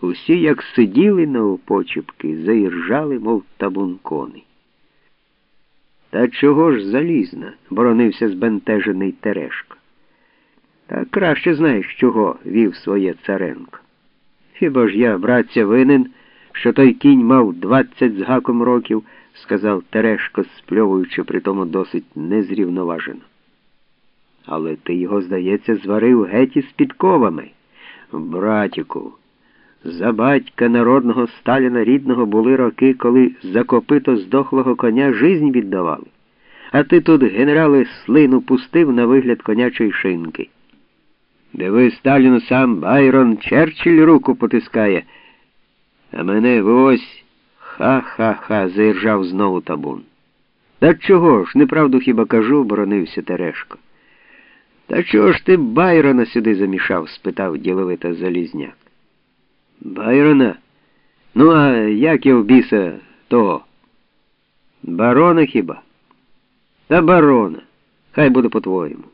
Усі, як сиділи на опочіпки, заіржали, мов табун коней. Та чого ж залізна? боронився збентежений Терешко. Та краще знаєш, чого вів своє царенко. Хіба ж я, братця, винен, що той кінь мав двадцять з гаком років, сказав Терешко, спльовуючи при тому досить незрівноважено. Але ти його, здається, зварив геть із підковами. Братіку, за батька народного Сталіна рідного були роки, коли за копито здохлого коня жизнь віддавали. А ти тут, генерали, слину пустив на вигляд конячої шинки. Диви, Сталіну сам Байрон Черчилль руку потискає. А мене ось ха-ха-ха, заіржав знову табун. Та чого ж, неправду хіба кажу, боронився Терешко. Та чого ж ти Байрона сюди замішав? спитав діловито Залізняк. Байрона? Ну, а як я в біса того? Барона хіба? Та барона. Хай буде по-твоєму.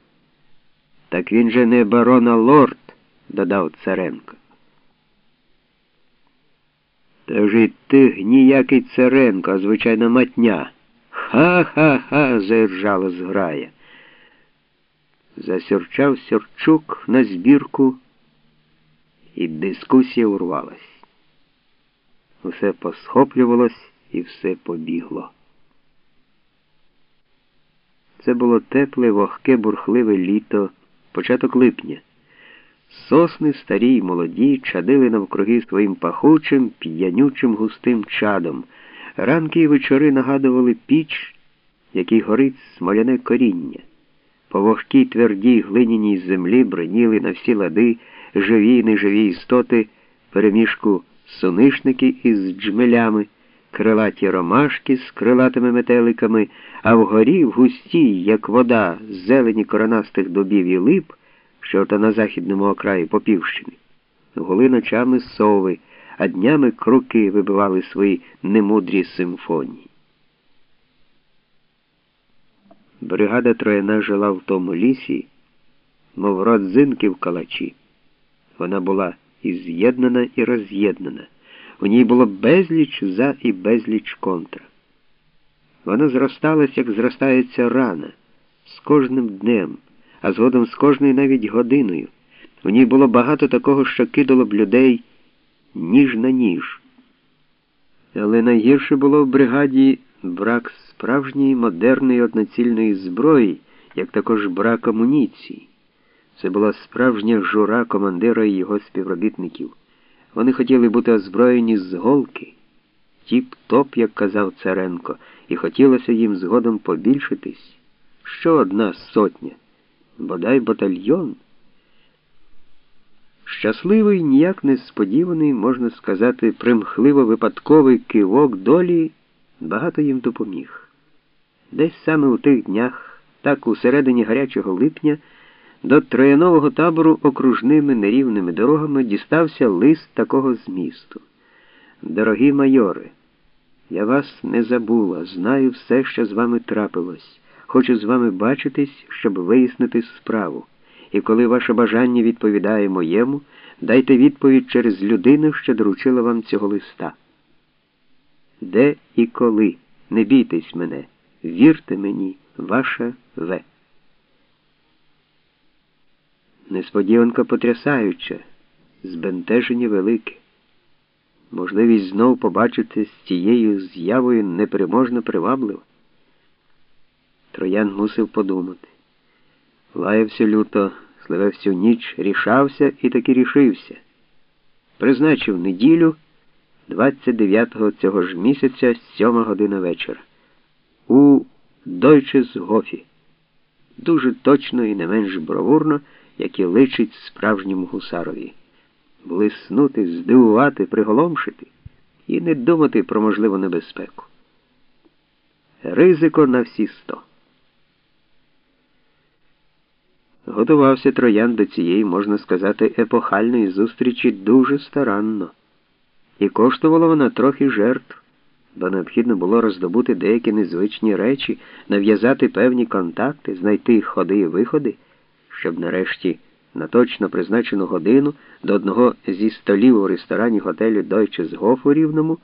Так він же не барона лорд, додав Царенко. Та ж і ти ніякий Царенко, а звичайна матня. Ха-ха-ха, заіржала зграя. Засюрчав Сюрчук на збірку, і дискусія урвалась. Усе посхоплювалось і все побігло. Це було тепле, вогке, бурхливе літо, початок липня. Сосни старі й молоді чадили навкруги своїм пахучим, п'янючим густим чадом. Ранки й вечори нагадували піч, який горить смоляне коріння. По вогкій твердій глиняній землі броніли на всі лади живі й неживі істоти, переміжку сунишники із джмелями, крилаті ромашки з крилатими метеликами, а вгорі в густій, як вода, зелені коронастих дубів і лип, що то на західному окраї Попівщини, гули ночами сови, а днями круки вибивали свої немудрі симфонії. Бригада трояна жила в тому лісі, мов родзинки в калачі. Вона була і з'єднана, і роз'єднана. У ній було безліч за і безліч контра. Вона зросталась, як зростається рана, з кожним днем, а згодом з кожною навіть годиною. У ній було багато такого, що кидало б людей ніж на ніж. Але найгірше було в бригаді брак справжньої модерної одноцільної зброї, як також брак амуніції. Це була справжня жура командира і його співробітників. Вони хотіли бути озброєні з голки, тіп-топ, як казав Царенко, і хотілося їм згодом побільшитись. Що одна сотня, бодай батальйон. Щасливий, ніяк несподіваний, можна сказати, примхливо випадковий кивок долі багато їм допоміг. Десь саме у тих днях, так у середині гарячого липня, до троянового табору окружними нерівними дорогами дістався лист такого змісту. Дорогі майори, я вас не забула, знаю все, що з вами трапилось. Хочу з вами бачитись, щоб вияснити справу. І коли ваше бажання відповідає моєму, дайте відповідь через людину, що доручила вам цього листа. Де і коли? Не бійтесь мене, вірте мені, ваша В. Несподіванка потрясаюча, збентеження велике. Можливість знов побачити з цією з'явою непереможно приваблива. Троян мусив подумати. Лаявся люто, сливе всю ніч, рішався і таки рішився. Призначив неділю 29-го цього ж місяця, 7 година вечора. У Дойчесгофі. Дуже точно і не менш бровурно як і личить справжньому гусарові, блиснути, здивувати, приголомшити і не думати про можливу небезпеку. Ризико на всі сто. Готувався троян до цієї, можна сказати, епохальної зустрічі дуже старанно, і коштувала вона трохи жертв, бо необхідно було роздобути деякі незвичні речі, нав'язати певні контакти, знайти ходи і виходи щоб нарешті на точно призначену годину до одного зі столів у ресторані готелю Дойче з Гоф у Рівному